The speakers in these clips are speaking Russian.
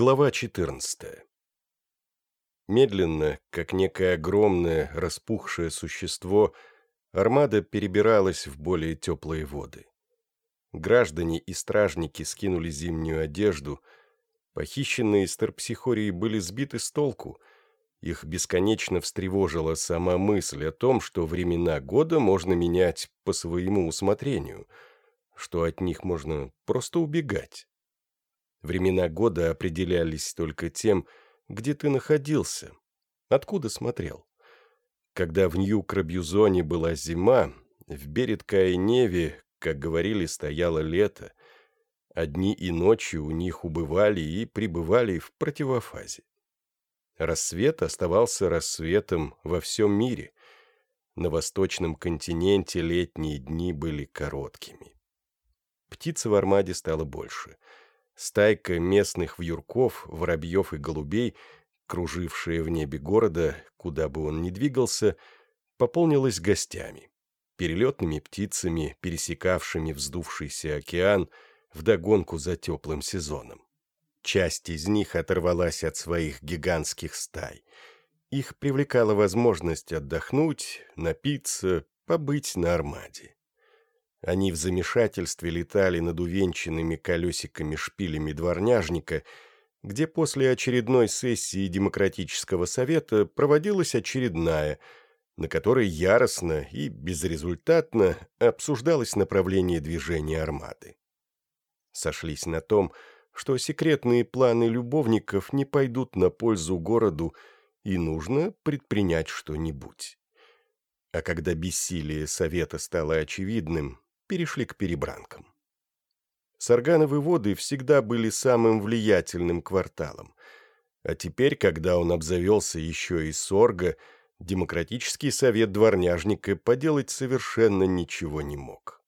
Глава 14 Медленно, как некое огромное, распухшее существо, армада перебиралась в более теплые воды. Граждане и стражники скинули зимнюю одежду, похищенные из терпсихории были сбиты с толку, их бесконечно встревожила сама мысль о том, что времена года можно менять по своему усмотрению, что от них можно просто убегать. Времена года определялись только тем, где ты находился, откуда смотрел. Когда в Нью-Крабьюзоне была зима, в Береткае-Неве, как говорили, стояло лето, дни и ночи у них убывали и пребывали в противофазе. Рассвет оставался рассветом во всем мире. На восточном континенте летние дни были короткими. Птиц в армаде стало больше — Стайка местных вьюрков, воробьев и голубей, кружившая в небе города, куда бы он ни двигался, пополнилась гостями, перелетными птицами, пересекавшими вздувшийся океан вдогонку за теплым сезоном. Часть из них оторвалась от своих гигантских стай. Их привлекала возможность отдохнуть, напиться, побыть на армаде. Они в замешательстве летали над увенчанными колесиками-шпилями дворняжника, где после очередной сессии Демократического совета проводилась очередная, на которой яростно и безрезультатно обсуждалось направление движения армады. Сошлись на том, что секретные планы любовников не пойдут на пользу городу, и нужно предпринять что-нибудь. А когда бессилие совета стало очевидным, перешли к перебранкам. Саргановы воды всегда были самым влиятельным кварталом, а теперь, когда он обзавелся еще и Сорга, Демократический совет дворняжника поделать совершенно ничего не мог.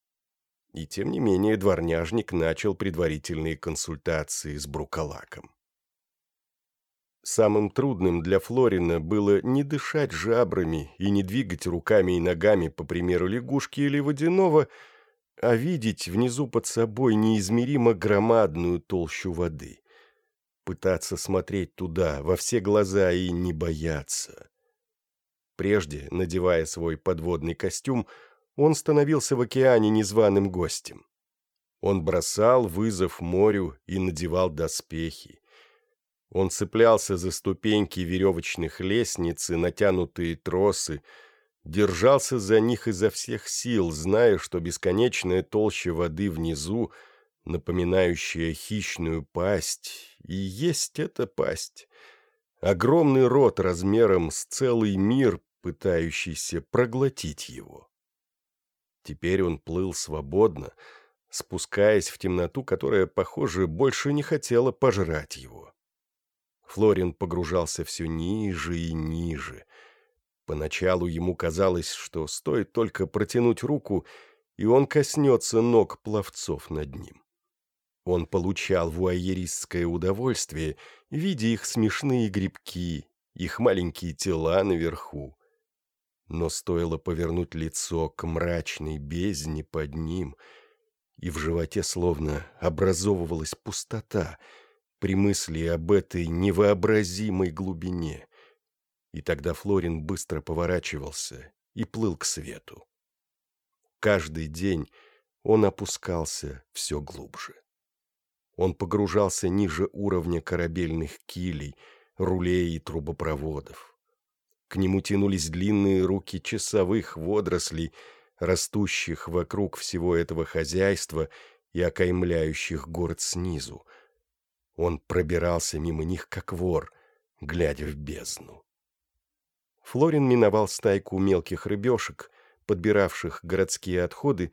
И тем не менее дворняжник начал предварительные консультации с Брукалаком. Самым трудным для Флорина было не дышать жабрами и не двигать руками и ногами, по примеру лягушки или водяного, а видеть внизу под собой неизмеримо громадную толщу воды. Пытаться смотреть туда, во все глаза и не бояться. Прежде, надевая свой подводный костюм, он становился в океане незваным гостем. Он бросал вызов морю и надевал доспехи. Он цеплялся за ступеньки веревочных лестниц и натянутые тросы, держался за них изо всех сил, зная, что бесконечная толща воды внизу, напоминающая хищную пасть, и есть эта пасть. Огромный рот размером с целый мир, пытающийся проглотить его. Теперь он плыл свободно, спускаясь в темноту, которая, похоже, больше не хотела пожрать его. Флорин погружался все ниже и ниже, Поначалу ему казалось, что стоит только протянуть руку, и он коснется ног пловцов над ним. Он получал вуайеристское удовольствие, видя их смешные грибки, их маленькие тела наверху. Но стоило повернуть лицо к мрачной бездне под ним, и в животе словно образовывалась пустота при мысли об этой невообразимой глубине и тогда Флорин быстро поворачивался и плыл к свету. Каждый день он опускался все глубже. Он погружался ниже уровня корабельных килей, рулей и трубопроводов. К нему тянулись длинные руки часовых водорослей, растущих вокруг всего этого хозяйства и окаймляющих город снизу. Он пробирался мимо них, как вор, глядя в бездну. Флорин миновал стайку мелких рыбешек, подбиравших городские отходы,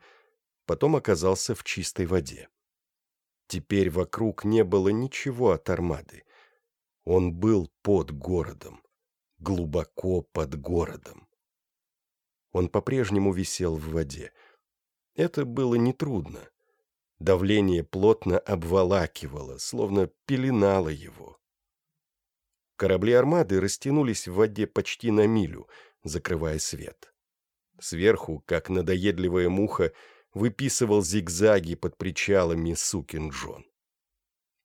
потом оказался в чистой воде. Теперь вокруг не было ничего от армады. Он был под городом, глубоко под городом. Он по-прежнему висел в воде. Это было нетрудно. Давление плотно обволакивало, словно пеленало его. Корабли армады растянулись в воде почти на милю, закрывая свет. Сверху, как надоедливая муха, выписывал зигзаги под причалами сукин Джон.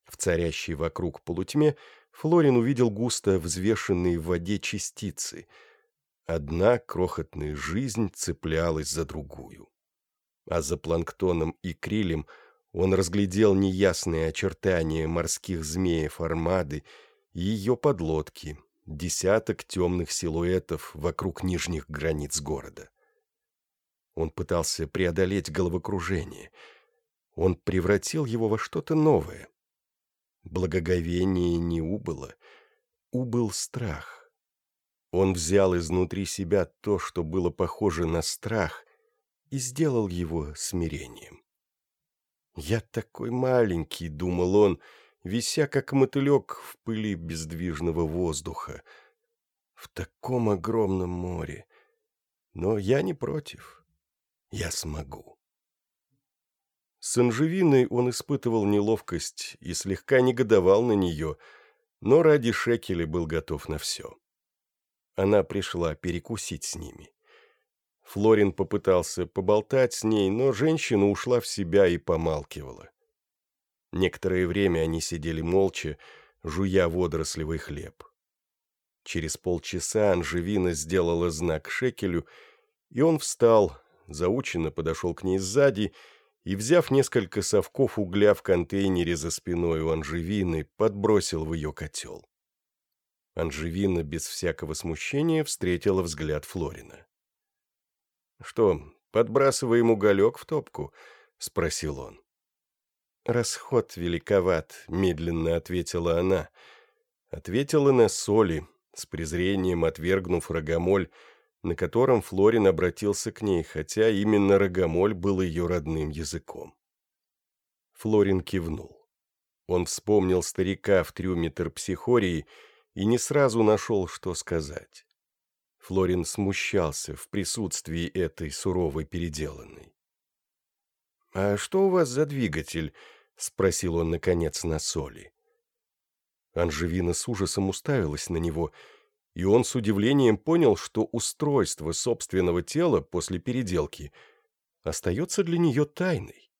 В царящей вокруг полутьме Флорин увидел густо взвешенные в воде частицы. Одна крохотная жизнь цеплялась за другую. А за планктоном и крилем он разглядел неясные очертания морских змеев армады ее подлодки, десяток темных силуэтов вокруг нижних границ города. Он пытался преодолеть головокружение. Он превратил его во что-то новое. Благоговение не убыло, убыл страх. Он взял изнутри себя то, что было похоже на страх, и сделал его смирением. «Я такой маленький», — думал он, вися как мотылек в пыли бездвижного воздуха, в таком огромном море. Но я не против. Я смогу. С Анжевиной он испытывал неловкость и слегка негодовал на нее, но ради шекеля был готов на все. Она пришла перекусить с ними. Флорин попытался поболтать с ней, но женщина ушла в себя и помалкивала. Некоторое время они сидели молча, жуя водорослевый хлеб. Через полчаса Анжевина сделала знак Шекелю, и он встал, заученно подошел к ней сзади и, взяв несколько совков угля в контейнере за спиной у Анжевины, подбросил в ее котел. Анжевина без всякого смущения встретила взгляд Флорина. «Что, подбрасываем уголек в топку?» — спросил он. «Расход великоват», — медленно ответила она. Ответила на соли, с презрением отвергнув рогомоль, на котором Флорин обратился к ней, хотя именно рогомоль был ее родным языком. Флорин кивнул. Он вспомнил старика в трюме терпсихории и не сразу нашел, что сказать. Флорин смущался в присутствии этой суровой переделанной. «А что у вас за двигатель?» — спросил он, наконец, на соли. Анжевина с ужасом уставилась на него, и он с удивлением понял, что устройство собственного тела после переделки остается для нее тайной.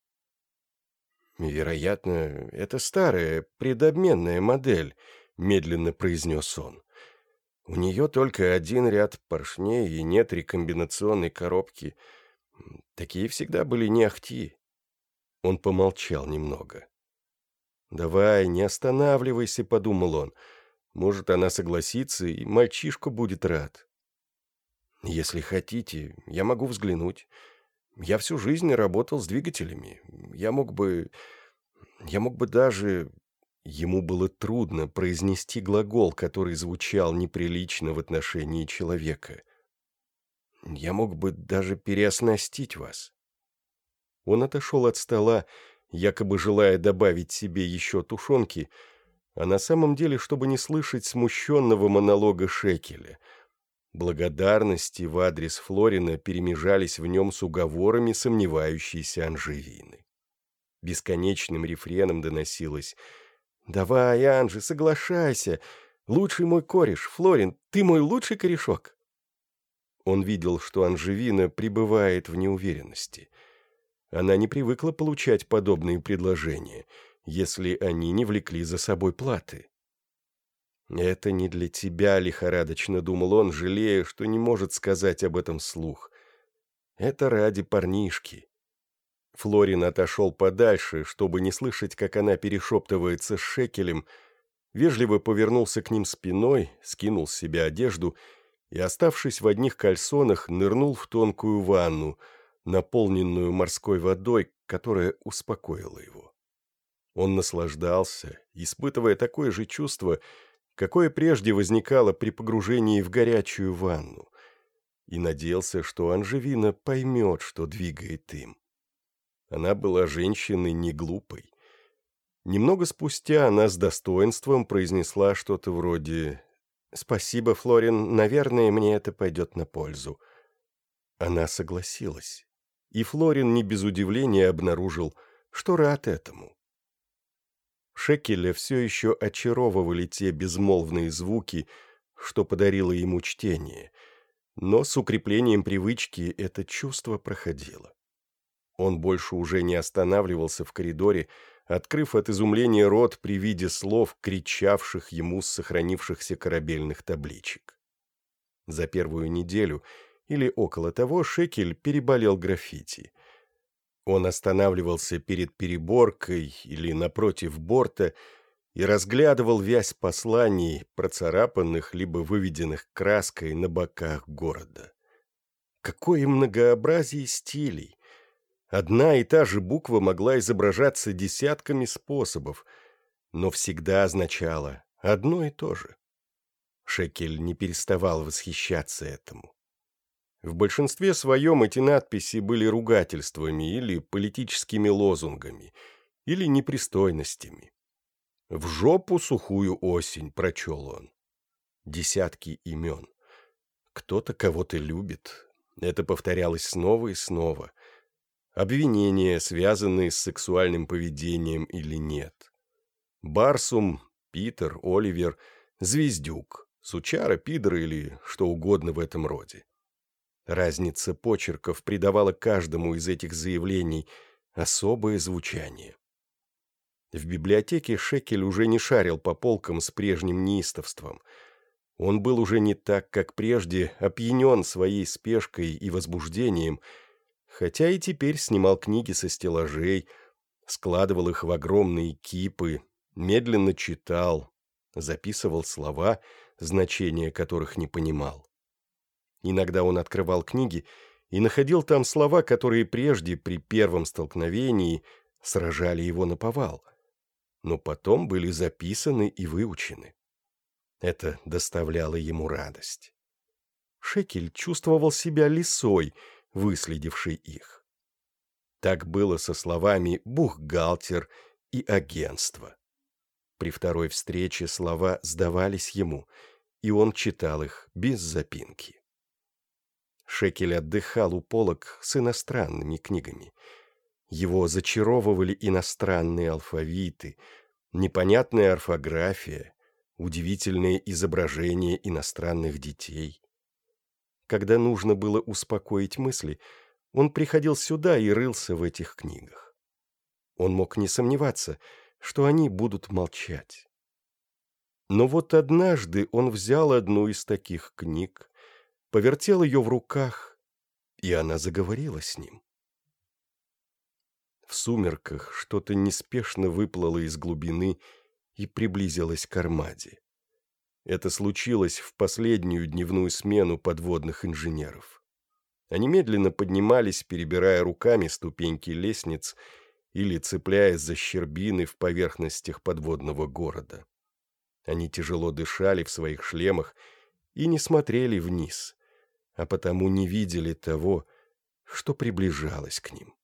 «Вероятно, это старая, предобменная модель», — медленно произнес он. У нее только один ряд поршней и нет рекомбинационной коробки. Такие всегда были не ахти. Он помолчал немного. «Давай, не останавливайся», — подумал он. «Может, она согласится, и мальчишка будет рад». «Если хотите, я могу взглянуть. Я всю жизнь работал с двигателями. Я мог бы... Я мог бы даже... Ему было трудно произнести глагол, который звучал неприлично в отношении человека. «Я мог бы даже переоснастить вас». Он отошел от стола, якобы желая добавить себе еще тушенки, а на самом деле, чтобы не слышать смущенного монолога Шекеля. Благодарности в адрес Флорина перемежались в нем с уговорами сомневающейся Анжевины. Бесконечным рефреном доносилось — «Давай, Анжи, соглашайся. Лучший мой кореш, Флорин, ты мой лучший корешок». Он видел, что Анжевина пребывает в неуверенности. Она не привыкла получать подобные предложения, если они не влекли за собой платы. «Это не для тебя», — лихорадочно думал он, жалея, что не может сказать об этом слух. «Это ради парнишки». Флорин отошел подальше, чтобы не слышать, как она перешептывается с Шекелем, вежливо повернулся к ним спиной, скинул с себя одежду и, оставшись в одних кальсонах, нырнул в тонкую ванну, наполненную морской водой, которая успокоила его. Он наслаждался, испытывая такое же чувство, какое прежде возникало при погружении в горячую ванну, и надеялся, что Анжевина поймет, что двигает им. Она была женщиной не глупой. Немного спустя она с достоинством произнесла что-то вроде «Спасибо, Флорин, наверное, мне это пойдет на пользу». Она согласилась, и Флорин не без удивления обнаружил, что рад этому. Шекеля все еще очаровывали те безмолвные звуки, что подарило ему чтение, но с укреплением привычки это чувство проходило. Он больше уже не останавливался в коридоре, открыв от изумления рот при виде слов, кричавших ему с сохранившихся корабельных табличек. За первую неделю или около того Шекель переболел граффити. Он останавливался перед переборкой или напротив борта и разглядывал вязь посланий, процарапанных либо выведенных краской на боках города. Какое многообразие стилей! Одна и та же буква могла изображаться десятками способов, но всегда означала одно и то же. Шекель не переставал восхищаться этому. В большинстве своем эти надписи были ругательствами или политическими лозунгами, или непристойностями. «В жопу сухую осень», — прочел он. Десятки имен. Кто-то кого-то любит. Это повторялось снова и снова. Обвинения, связанные с сексуальным поведением или нет. Барсум, Питер, Оливер, Звездюк, Сучара, Пидор или что угодно в этом роде. Разница почерков придавала каждому из этих заявлений особое звучание. В библиотеке Шекель уже не шарил по полкам с прежним неистовством. Он был уже не так, как прежде, опьянен своей спешкой и возбуждением, хотя и теперь снимал книги со стеллажей, складывал их в огромные кипы, медленно читал, записывал слова, значения которых не понимал. Иногда он открывал книги и находил там слова, которые прежде, при первом столкновении, сражали его на повал — но потом были записаны и выучены. Это доставляло ему радость. Шекель чувствовал себя лисой, выследившей их. Так было со словами «бухгалтер» и «агентство». При второй встрече слова сдавались ему, и он читал их без запинки. Шекель отдыхал у полок с иностранными книгами — его зачаровывали иностранные алфавиты, непонятная орфография, удивительные изображения иностранных детей. Когда нужно было успокоить мысли, он приходил сюда и рылся в этих книгах. Он мог не сомневаться, что они будут молчать. Но вот однажды он взял одну из таких книг, повертел ее в руках, и она заговорила с ним. В сумерках что-то неспешно выплыло из глубины и приблизилось к армаде. Это случилось в последнюю дневную смену подводных инженеров. Они медленно поднимались, перебирая руками ступеньки лестниц или цепляясь за щербины в поверхностях подводного города. Они тяжело дышали в своих шлемах и не смотрели вниз, а потому не видели того, что приближалось к ним.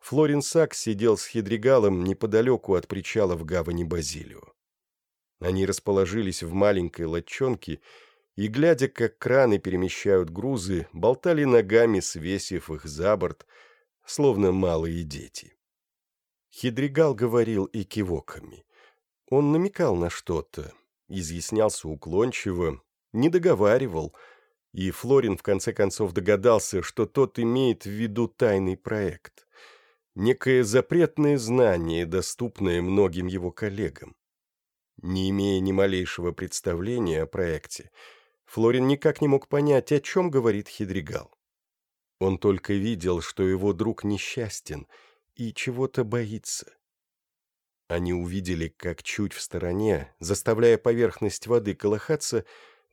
Флорин Сакс сидел с Хидригалом неподалеку от причала в гавани Базилио. Они расположились в маленькой лодчонке и, глядя, как краны перемещают грузы, болтали ногами, свесив их за борт, словно малые дети. Хидригал говорил и кивоками. Он намекал на что-то, изъяснялся уклончиво, не договаривал, и Флорин в конце концов догадался, что тот имеет в виду тайный проект — некое запретное знание, доступное многим его коллегам. Не имея ни малейшего представления о проекте, Флорин никак не мог понять, о чем говорит Хидригал. Он только видел, что его друг несчастен и чего-то боится. Они увидели, как чуть в стороне, заставляя поверхность воды колыхаться,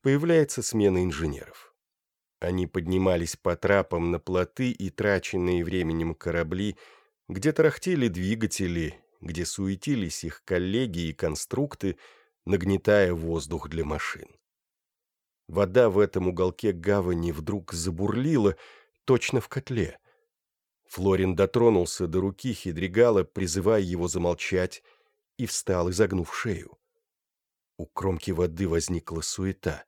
появляется смена инженеров. Они поднимались по трапам на плоты и траченные временем корабли, где тарахтели двигатели, где суетились их коллеги и конструкты, нагнетая воздух для машин. Вода в этом уголке гавани вдруг забурлила, точно в котле. Флорин дотронулся до руки Хидригала, призывая его замолчать, и встал, изогнув шею. У кромки воды возникла суета.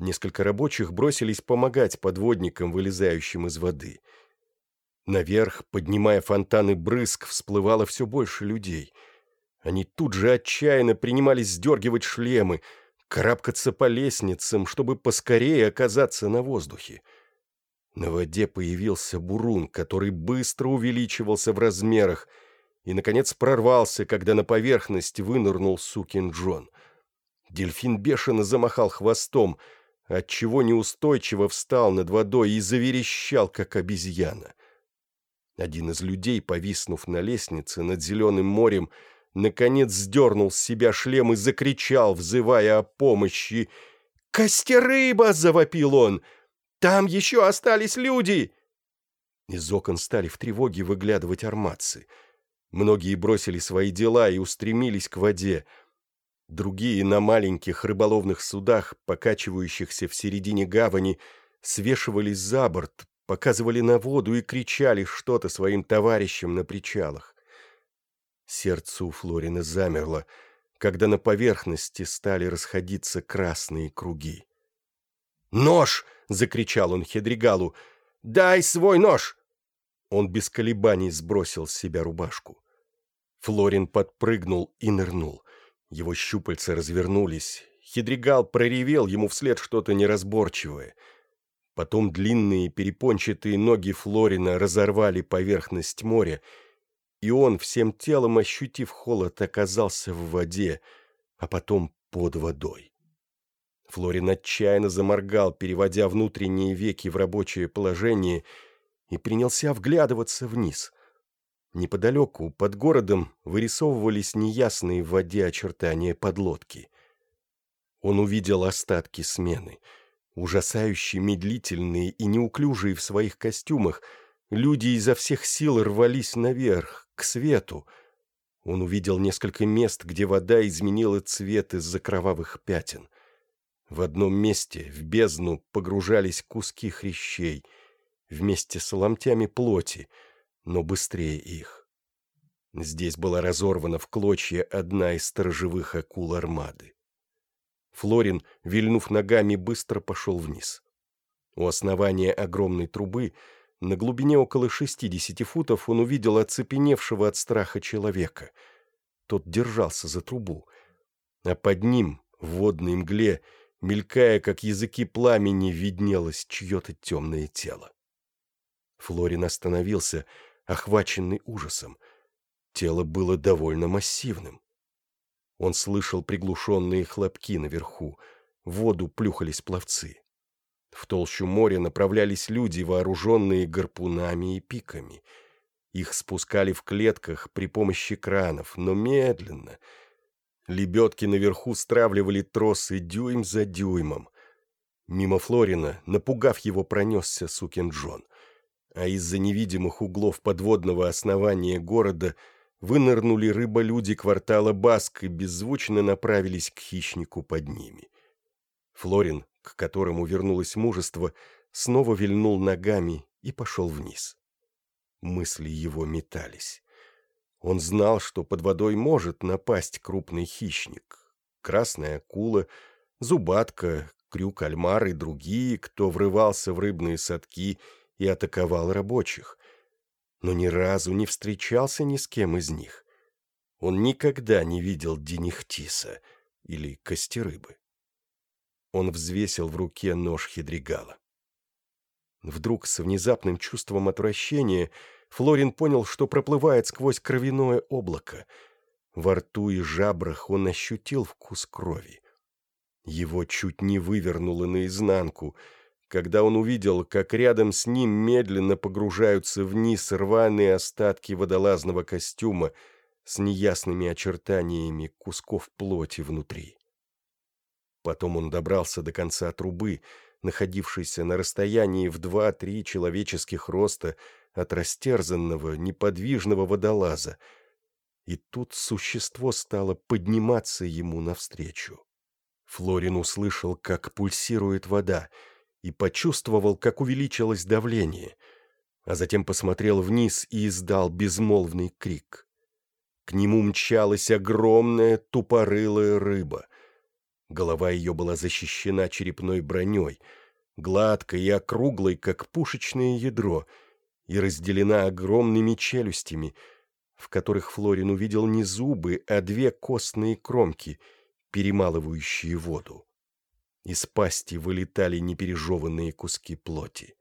Несколько рабочих бросились помогать подводникам, вылезающим из воды — Наверх, поднимая фонтаны брызг, всплывало все больше людей. Они тут же отчаянно принимались сдергивать шлемы, карабкаться по лестницам, чтобы поскорее оказаться на воздухе. На воде появился бурун, который быстро увеличивался в размерах, и, наконец, прорвался, когда на поверхность вынырнул сукин Джон. Дельфин бешено замахал хвостом, отчего неустойчиво встал над водой и заверещал, как обезьяна. Один из людей, повиснув на лестнице над зеленым морем, наконец сдернул с себя шлем и закричал, взывая о помощи. «Костерыба!» — завопил он. «Там еще остались люди!» Из окон стали в тревоге выглядывать арматцы. Многие бросили свои дела и устремились к воде. Другие на маленьких рыболовных судах, покачивающихся в середине гавани, свешивались за борт, показывали на воду и кричали что-то своим товарищам на причалах. Сердце у Флорина замерло, когда на поверхности стали расходиться красные круги. «Нож!» — закричал он Хедригалу. «Дай свой нож!» Он без колебаний сбросил с себя рубашку. Флорин подпрыгнул и нырнул. Его щупальца развернулись. Хидригал проревел ему вслед что-то неразборчивое. Потом длинные перепончатые ноги Флорина разорвали поверхность моря, и он, всем телом ощутив холод, оказался в воде, а потом под водой. Флорин отчаянно заморгал, переводя внутренние веки в рабочее положение — и принялся вглядываться вниз. Неподалеку, под городом, вырисовывались неясные в воде очертания подлодки. Он увидел остатки смены. Ужасающие, медлительные и неуклюжие в своих костюмах, люди изо всех сил рвались наверх, к свету. Он увидел несколько мест, где вода изменила цвет из-за кровавых пятен. В одном месте, в бездну, погружались куски хрящей — вместе с ломтями плоти, но быстрее их. Здесь была разорвана в клочья одна из сторожевых акул армады. Флорин, вильнув ногами, быстро пошел вниз. У основания огромной трубы, на глубине около 60 футов, он увидел оцепеневшего от страха человека. Тот держался за трубу, а под ним, в водной мгле, мелькая, как языки пламени, виднелось чье-то темное тело. Флорин остановился, охваченный ужасом. Тело было довольно массивным. Он слышал приглушенные хлопки наверху, в воду плюхались пловцы. В толщу моря направлялись люди, вооруженные гарпунами и пиками. Их спускали в клетках при помощи кранов, но медленно. Лебедки наверху стравливали тросы дюйм за дюймом. Мимо Флорина, напугав его, пронесся сукин Джон а из-за невидимых углов подводного основания города вынырнули рыболюди квартала Баск и беззвучно направились к хищнику под ними. Флорин, к которому вернулось мужество, снова вильнул ногами и пошел вниз. Мысли его метались. Он знал, что под водой может напасть крупный хищник. Красная акула, зубатка, крюк-альмар и другие, кто врывался в рыбные садки — и атаковал рабочих, но ни разу не встречался ни с кем из них. Он никогда не видел Денихтиса или Костерыбы. Он взвесил в руке нож Хидригала. Вдруг с внезапным чувством отвращения Флорин понял, что проплывает сквозь кровяное облако. Во рту и жабрах он ощутил вкус крови. Его чуть не вывернуло наизнанку — когда он увидел, как рядом с ним медленно погружаются вниз рваные остатки водолазного костюма с неясными очертаниями кусков плоти внутри. Потом он добрался до конца трубы, находившейся на расстоянии в два-три человеческих роста от растерзанного, неподвижного водолаза, и тут существо стало подниматься ему навстречу. Флорин услышал, как пульсирует вода — и почувствовал, как увеличилось давление, а затем посмотрел вниз и издал безмолвный крик. К нему мчалась огромная тупорылая рыба. Голова ее была защищена черепной броней, гладкой и округлой, как пушечное ядро, и разделена огромными челюстями, в которых Флорин увидел не зубы, а две костные кромки, перемалывающие воду. Из пасти вылетали непережеванные куски плоти.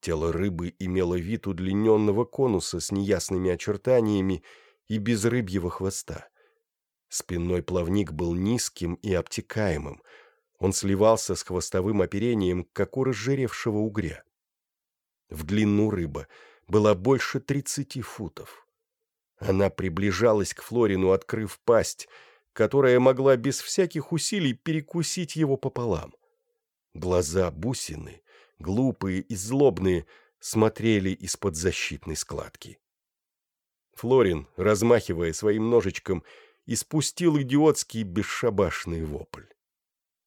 Тело рыбы имело вид удлиненного конуса с неясными очертаниями и без рыбьего хвоста. Спинной плавник был низким и обтекаемым. Он сливался с хвостовым оперением, как у разжиревшего угря. В длину рыба была больше тридцати футов. Она приближалась к Флорину, открыв пасть, которая могла без всяких усилий перекусить его пополам. Глаза бусины, глупые и злобные, смотрели из-под защитной складки. Флорин, размахивая своим ножичком, испустил идиотский бесшабашный вопль.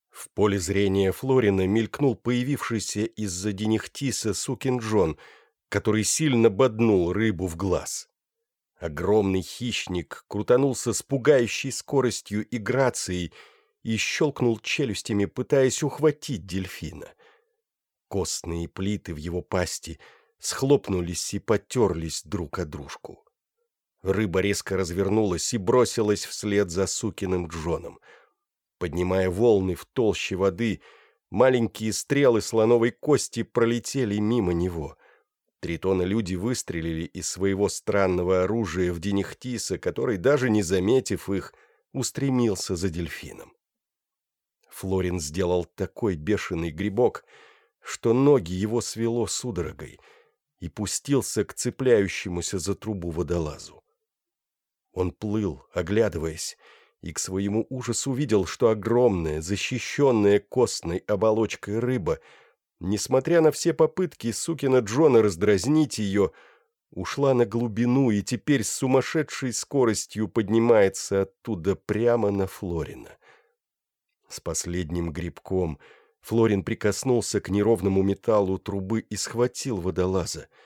В поле зрения Флорина мелькнул появившийся из-за денихтиса сукин Джон, который сильно боднул рыбу в глаз. Огромный хищник крутанулся с пугающей скоростью и грацией и щелкнул челюстями, пытаясь ухватить дельфина. Костные плиты в его пасти схлопнулись и потерлись друг о дружку. Рыба резко развернулась и бросилась вслед за сукиным Джоном. Поднимая волны в толще воды, маленькие стрелы слоновой кости пролетели мимо него. Тритоны-люди выстрелили из своего странного оружия в Денихтиса, который, даже не заметив их, устремился за дельфином. Флорин сделал такой бешеный грибок, что ноги его свело судорогой, и пустился к цепляющемуся за трубу водолазу. Он плыл, оглядываясь, и к своему ужасу увидел, что огромная, защищенная костной оболочкой рыба, несмотря на все попытки сукина Джона раздразнить ее, ушла на глубину и теперь с сумасшедшей скоростью поднимается оттуда прямо на Флорина. С последним грибком Флорин прикоснулся к неровному металлу трубы и схватил водолаза —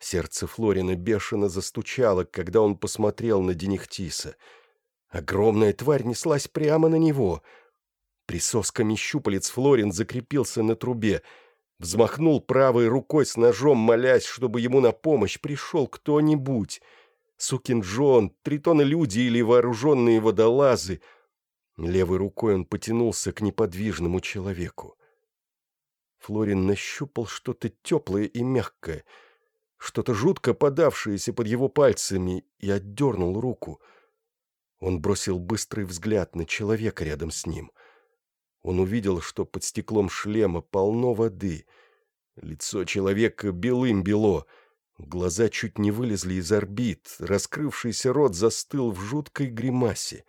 Сердце Флорина бешено застучало, когда он посмотрел на Денихтиса. Огромная тварь неслась прямо на него. Присосками щупалец Флорин закрепился на трубе, взмахнул правой рукой с ножом, молясь, чтобы ему на помощь пришел кто-нибудь. Сукин Джон, тритоны-люди или вооруженные водолазы. Левой рукой он потянулся к неподвижному человеку. Флорин нащупал что-то теплое и мягкое — что-то жутко подавшееся под его пальцами, и отдернул руку. Он бросил быстрый взгляд на человека рядом с ним. Он увидел, что под стеклом шлема полно воды. Лицо человека белым-бело, глаза чуть не вылезли из орбит, раскрывшийся рот застыл в жуткой гримасе.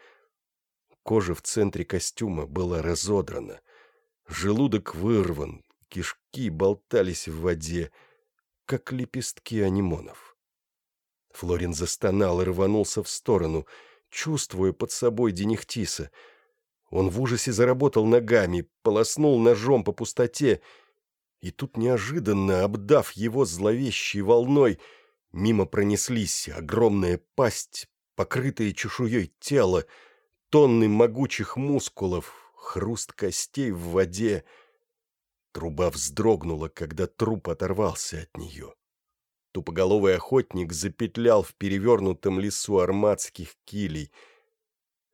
Кожа в центре костюма была разодрана, желудок вырван, кишки болтались в воде, как лепестки анимонов. Флорин застонал и рванулся в сторону, чувствуя под собой Денихтиса. Он в ужасе заработал ногами, полоснул ножом по пустоте, и тут неожиданно, обдав его зловещей волной, мимо пронеслись огромная пасть, покрытая чешуей тело, тонны могучих мускулов, хруст костей в воде — Труба вздрогнула, когда труп оторвался от нее. Тупоголовый охотник запетлял в перевернутом лесу арматских килей.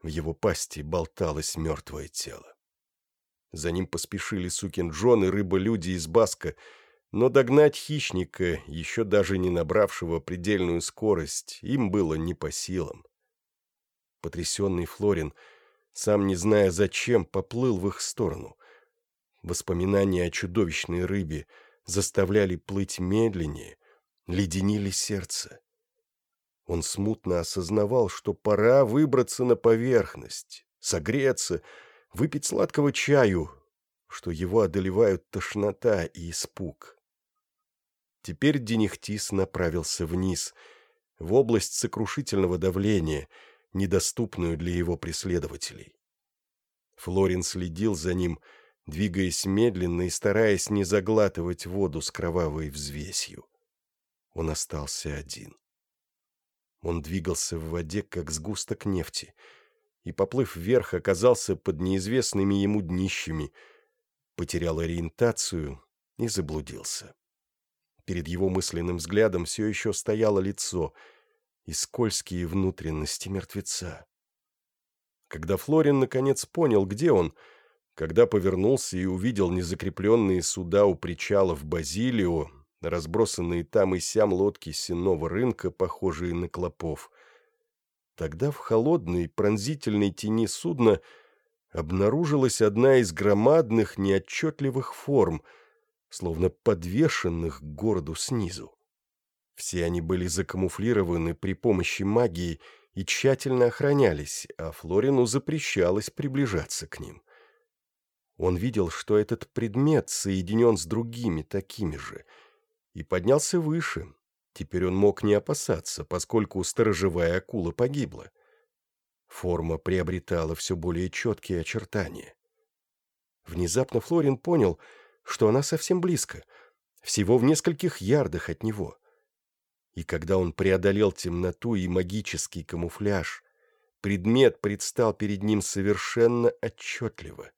В его пасти болталось мертвое тело. За ним поспешили сукин Джон и рыба-люди из Баска, но догнать хищника, еще даже не набравшего предельную скорость, им было не по силам. Потрясенный Флорин, сам не зная зачем, поплыл в их сторону — Воспоминания о чудовищной рыбе заставляли плыть медленнее, леденили сердце. Он смутно осознавал, что пора выбраться на поверхность, согреться, выпить сладкого чаю, что его одолевают тошнота и испуг. Теперь Денихтис направился вниз, в область сокрушительного давления, недоступную для его преследователей. Флорин следил за ним, двигаясь медленно и стараясь не заглатывать воду с кровавой взвесью. Он остался один. Он двигался в воде, как сгусток нефти, и, поплыв вверх, оказался под неизвестными ему днищами, потерял ориентацию и заблудился. Перед его мысленным взглядом все еще стояло лицо и скользкие внутренности мертвеца. Когда Флорин наконец понял, где он — когда повернулся и увидел незакрепленные суда у причала в Базилио, разбросанные там и сям лодки сенного рынка, похожие на клопов, Тогда в холодной, пронзительной тени судна обнаружилась одна из громадных, неотчетливых форм, словно подвешенных к городу снизу. Все они были закамуфлированы при помощи магии и тщательно охранялись, а Флорину запрещалось приближаться к ним. Он видел, что этот предмет соединен с другими такими же, и поднялся выше. Теперь он мог не опасаться, поскольку сторожевая акула погибла. Форма приобретала все более четкие очертания. Внезапно Флорин понял, что она совсем близко, всего в нескольких ярдах от него. И когда он преодолел темноту и магический камуфляж, предмет предстал перед ним совершенно отчетливо.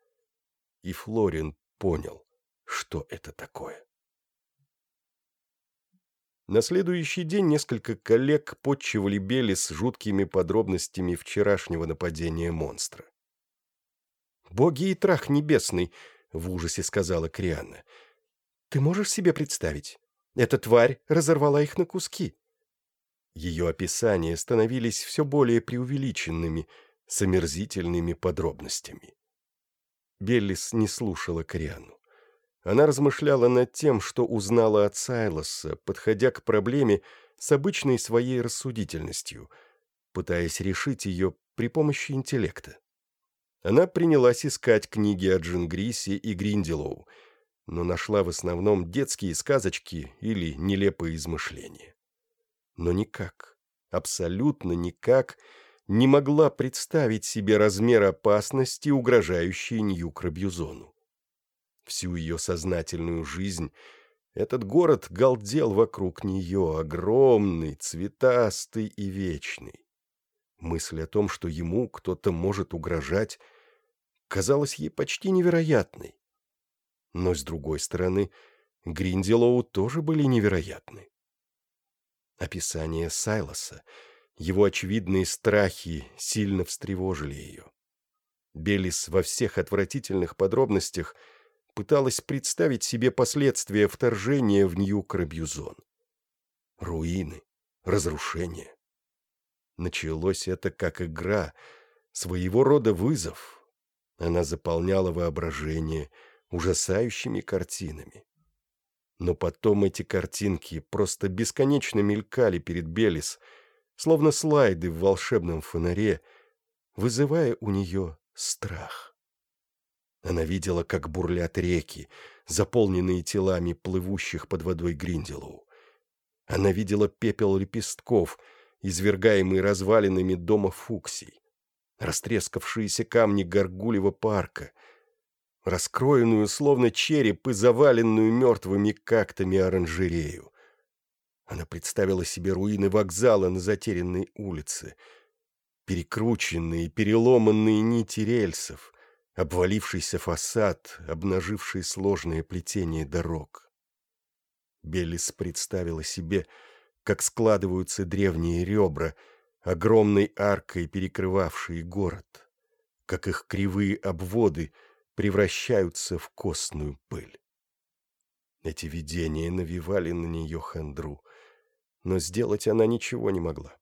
И Флорин понял, что это такое. На следующий день несколько коллег подчивали Бели с жуткими подробностями вчерашнего нападения монстра. «Боги и трах небесный!» — в ужасе сказала Крианна. «Ты можешь себе представить? Эта тварь разорвала их на куски». Ее описания становились все более преувеличенными, с омерзительными подробностями. Беллис не слушала Кориану. Она размышляла над тем, что узнала от Сайлоса, подходя к проблеме с обычной своей рассудительностью, пытаясь решить ее при помощи интеллекта. Она принялась искать книги о Джингрисе и Гринделоу, но нашла в основном детские сказочки или нелепые измышления. Но никак, абсолютно никак не могла представить себе размер опасности, угрожающей Нью-Крабьюзону. Всю ее сознательную жизнь этот город галдел вокруг нее, огромный, цветастый и вечный. Мысль о том, что ему кто-то может угрожать, казалась ей почти невероятной. Но, с другой стороны, Гринделоу тоже были невероятны. Описание Сайлоса, его очевидные страхи сильно встревожили ее. Белис во всех отвратительных подробностях – пыталась представить себе последствия вторжения в Нью-Крабьюзон. Руины, разрушения. Началось это как игра, своего рода вызов. Она заполняла воображение ужасающими картинами. Но потом эти картинки просто бесконечно мелькали перед Белис, словно слайды в волшебном фонаре, вызывая у нее страх. Она видела, как бурлят реки, заполненные телами плывущих под водой Гринделоу. Она видела пепел лепестков, извергаемый развалинами дома Фуксий, растрескавшиеся камни Горгулева парка, раскроенную, словно череп, и заваленную мертвыми кактами оранжерею. Она представила себе руины вокзала на затерянной улице, перекрученные, переломанные нити рельсов — обвалившийся фасад, обнаживший сложное плетение дорог. Белис представила себе, как складываются древние ребра, огромной аркой перекрывавшие город, как их кривые обводы превращаются в костную пыль. Эти видения навевали на нее хандру, но сделать она ничего не могла.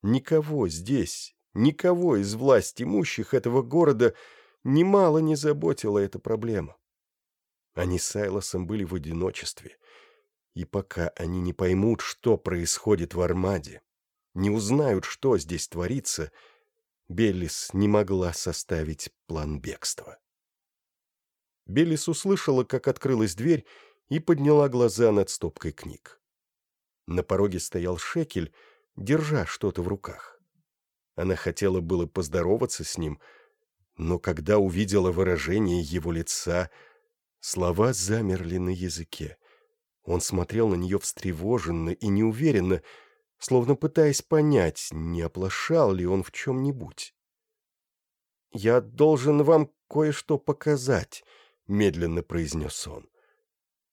Никого здесь, никого из власть имущих этого города — нимало не заботила эта проблема. Они с Сайлосом были в одиночестве, и пока они не поймут, что происходит в Армаде, не узнают, что здесь творится, Беллис не могла составить план бегства. Беллис услышала, как открылась дверь, и подняла глаза над стопкой книг. На пороге стоял Шекель, держа что-то в руках. Она хотела было поздороваться с ним, но когда увидела выражение его лица, слова замерли на языке. Он смотрел на нее встревоженно и неуверенно, словно пытаясь понять, не оплошал ли он в чем-нибудь. «Я должен вам кое-что показать», — медленно произнес он.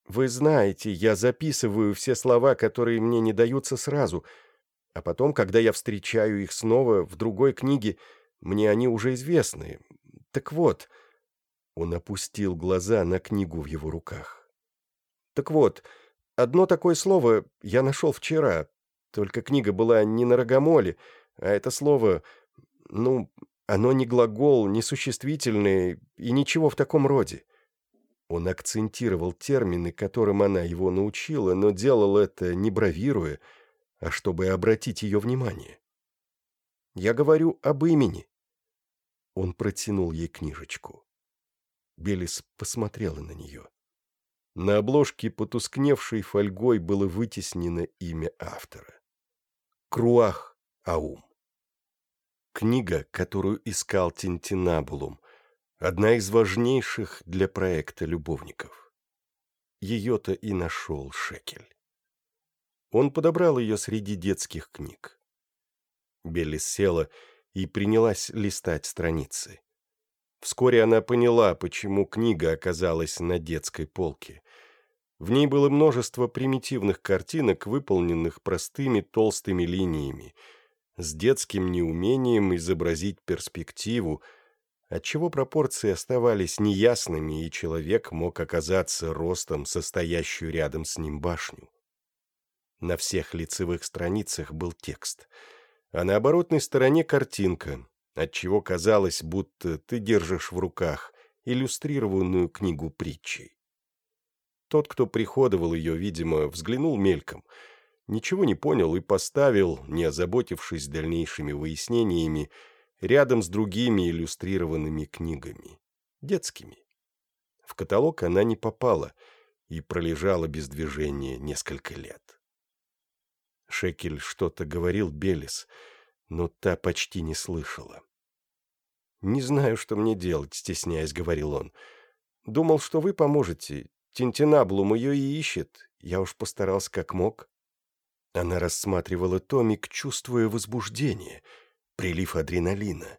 «Вы знаете, я записываю все слова, которые мне не даются сразу, а потом, когда я встречаю их снова в другой книге, мне они уже известны, так вот, он опустил глаза на книгу в его руках. Так вот, одно такое слово я нашел вчера, только книга была не на рогомоле, А это слово, ну, оно не глагол, не существительное и ничего в таком роде. Он акцентировал термины, которым она его научила, но делал это не бравируя, а чтобы обратить ее внимание. «Я говорю об имени». Он протянул ей книжечку. Белис посмотрела на нее. На обложке потускневшей фольгой было вытеснено имя автора. Круах Аум. Книга, которую искал Тинтинабулум, одна из важнейших для проекта любовников. Ее-то и нашел Шекель. Он подобрал ее среди детских книг. Белли села и принялась листать страницы. Вскоре она поняла, почему книга оказалась на детской полке. В ней было множество примитивных картинок, выполненных простыми толстыми линиями, с детским неумением изобразить перспективу, отчего пропорции оставались неясными, и человек мог оказаться ростом, состоящую рядом с ним башню. На всех лицевых страницах был текст, а на оборотной стороне картинка, отчего казалось, будто ты держишь в руках иллюстрированную книгу притчей. Тот, кто приходовал ее, видимо, взглянул мельком, ничего не понял и поставил, не озаботившись дальнейшими выяснениями, рядом с другими иллюстрированными книгами, детскими. В каталог она не попала и пролежала без движения несколько лет. Шекель что-то говорил Белис, но та почти не слышала. «Не знаю, что мне делать», — стесняясь, говорил он. «Думал, что вы поможете. Тинтинаблум ее и ищет. Я уж постарался как мог». Она рассматривала томик, чувствуя возбуждение, прилив адреналина.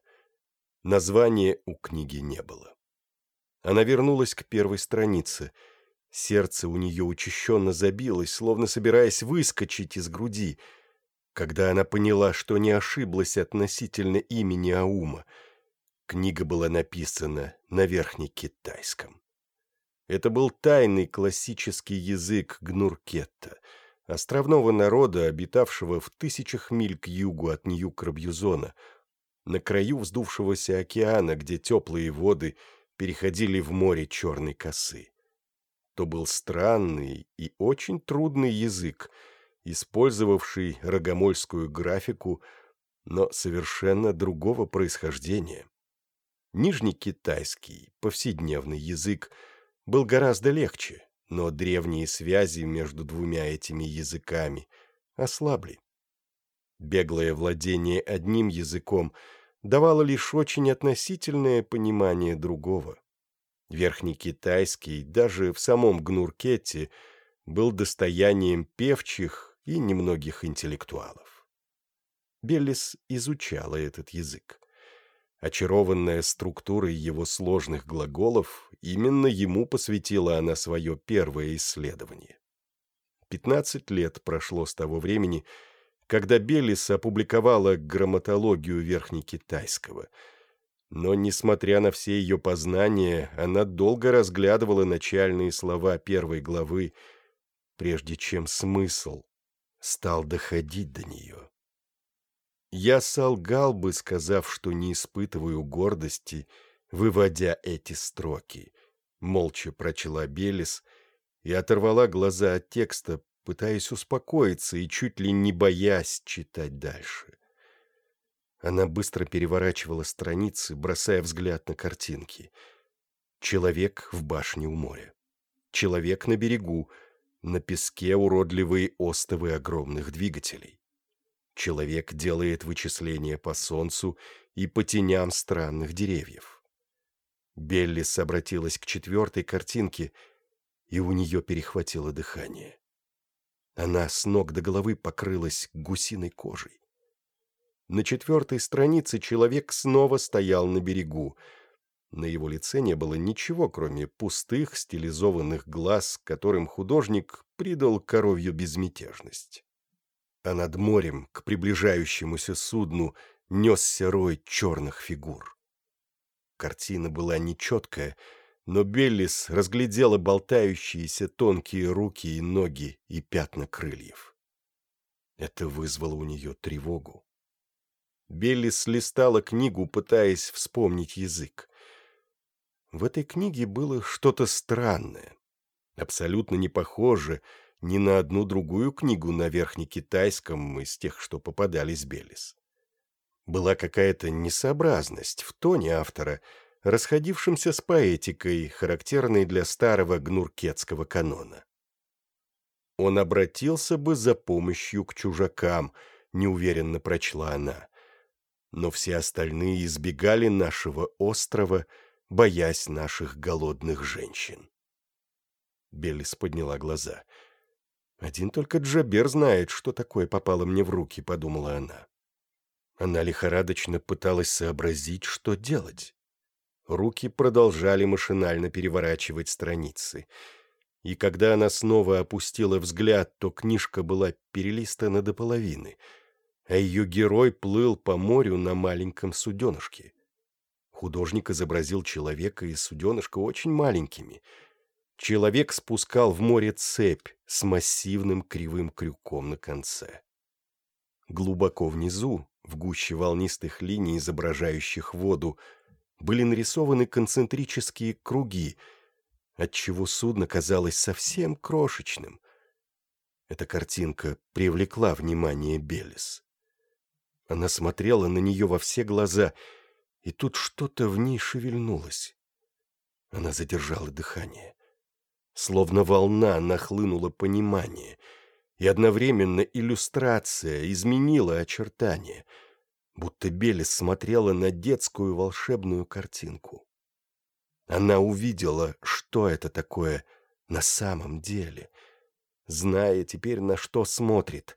Названия у книги не было. Она вернулась к первой странице. Сердце у нее учащенно забилось, словно собираясь выскочить из груди, когда она поняла, что не ошиблась относительно имени Аума. Книга была написана на верхнекитайском. Это был тайный классический язык гнуркетта, островного народа, обитавшего в тысячах миль к югу от Нью-Крабьюзона, на краю вздувшегося океана, где теплые воды переходили в море черной косы. То был странный и очень трудный язык, использовавший рогомольскую графику, но совершенно другого происхождения. Нижний китайский, повседневный язык – был гораздо легче, но древние связи между двумя этими языками ослабли. Беглое владение одним языком давало лишь очень относительное понимание другого. Верхний китайский даже в самом Гнуркете был достоянием певчих и немногих интеллектуалов. Беллис изучала этот язык. Очарованная структурой его сложных глаголов, именно ему посвятила она свое первое исследование. Пятнадцать лет прошло с того времени, когда Белис опубликовала грамматологию верхнекитайского. Но, несмотря на все ее познания, она долго разглядывала начальные слова первой главы, прежде чем смысл стал доходить до нее. Я солгал бы, сказав, что не испытываю гордости, выводя эти строки. Молча прочла Белис и оторвала глаза от текста, пытаясь успокоиться и чуть ли не боясь читать дальше. Она быстро переворачивала страницы, бросая взгляд на картинки. Человек в башне у моря. Человек на берегу, на песке уродливые остовы огромных двигателей. Человек делает вычисления по солнцу и по теням странных деревьев. Беллис обратилась к четвертой картинке, и у нее перехватило дыхание. Она с ног до головы покрылась гусиной кожей. На четвертой странице человек снова стоял на берегу. На его лице не было ничего, кроме пустых стилизованных глаз, которым художник придал коровью безмятежность а над морем к приближающемуся судну несся рой черных фигур. Картина была нечеткая, но Беллис разглядела болтающиеся тонкие руки и ноги и пятна крыльев. Это вызвало у нее тревогу. Белли слистала книгу, пытаясь вспомнить язык. В этой книге было что-то странное, абсолютно не похоже ни на одну другую книгу на верхнекитайском из тех, что попадались Беллис. Была какая-то несообразность в тоне автора, расходившемся с поэтикой, характерной для старого гнуркетского канона. Он обратился бы за помощью к чужакам, неуверенно прочла она. Но все остальные избегали нашего острова, боясь наших голодных женщин. Беллис подняла глаза. «Один только Джабер знает, что такое попало мне в руки», — подумала она. Она лихорадочно пыталась сообразить, что делать. Руки продолжали машинально переворачивать страницы. И когда она снова опустила взгляд, то книжка была перелистана до половины, а ее герой плыл по морю на маленьком суденышке. Художник изобразил человека и суденышка очень маленькими. Человек спускал в море цепь с массивным кривым крюком на конце. Глубоко внизу, в гуще волнистых линий, изображающих воду, были нарисованы концентрические круги, отчего судно казалось совсем крошечным. Эта картинка привлекла внимание Белис. Она смотрела на нее во все глаза, и тут что-то в ней шевельнулось. Она задержала дыхание. Словно волна нахлынуло понимание — и одновременно иллюстрация изменила очертания, будто Белис смотрела на детскую волшебную картинку. Она увидела, что это такое на самом деле, зная теперь, на что смотрит,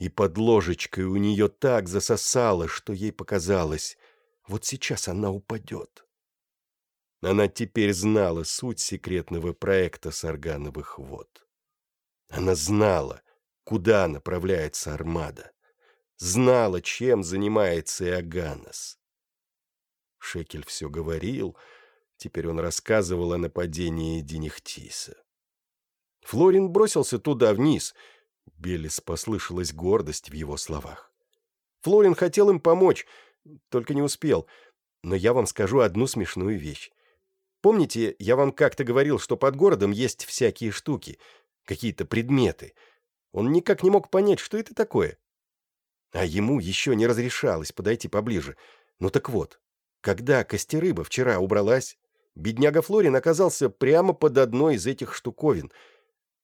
и под ложечкой у нее так засосало, что ей показалось, вот сейчас она упадет. Она теперь знала суть секретного проекта Саргановых вод. Она знала, куда направляется армада. Знала, чем занимается Иоганнес. Шекель все говорил, теперь он рассказывал о нападении Денихтиса. Флорин бросился туда, вниз. Белис послышалась гордость в его словах. Флорин хотел им помочь, только не успел. Но я вам скажу одну смешную вещь. Помните, я вам как-то говорил, что под городом есть всякие штуки, какие-то предметы — он никак не мог понять, что это такое. А ему еще не разрешалось подойти поближе. Ну так вот, когда Костерыба вчера убралась, бедняга Флорин оказался прямо под одной из этих штуковин.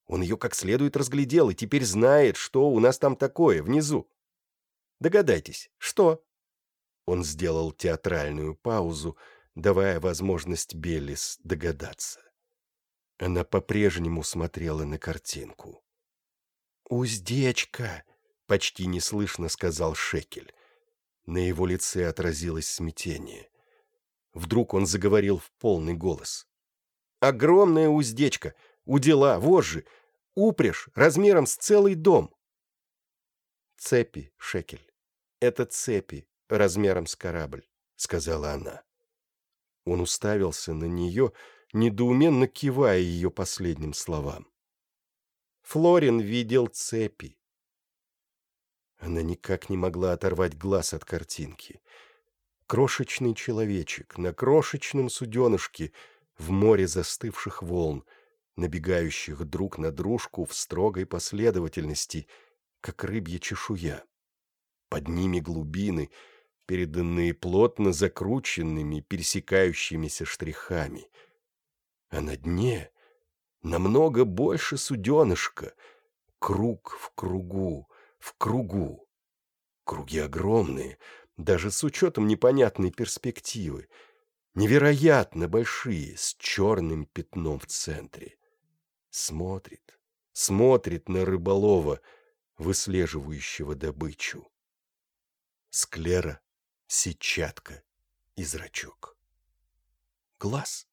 Он ее как следует разглядел и теперь знает, что у нас там такое внизу. Догадайтесь, что? Он сделал театральную паузу, давая возможность Беллис догадаться. Она по-прежнему смотрела на картинку. «Уздечка!» — почти неслышно сказал Шекель. На его лице отразилось смятение. Вдруг он заговорил в полный голос. «Огромная уздечка! Удила, вожжи! Упряжь размером с целый дом!» «Цепи, Шекель. Это цепи размером с корабль», — сказала она. Он уставился на нее, недоуменно кивая ее последним словам. Флорин видел цепи. Она никак не могла оторвать глаз от картинки. Крошечный человечек на крошечном суденышке в море застывших волн, набегающих друг на дружку в строгой последовательности, как рыбья чешуя. Под ними глубины, переданные плотно закрученными, пересекающимися штрихами. А на дне намного больше суденышка. Круг в кругу, в кругу. Круги огромные, даже с учетом непонятной перспективы. Невероятно большие, с черным пятном в центре. Смотрит, смотрит на рыболова, выслеживающего добычу. Склера, сетчатка и зрачок. Глаз.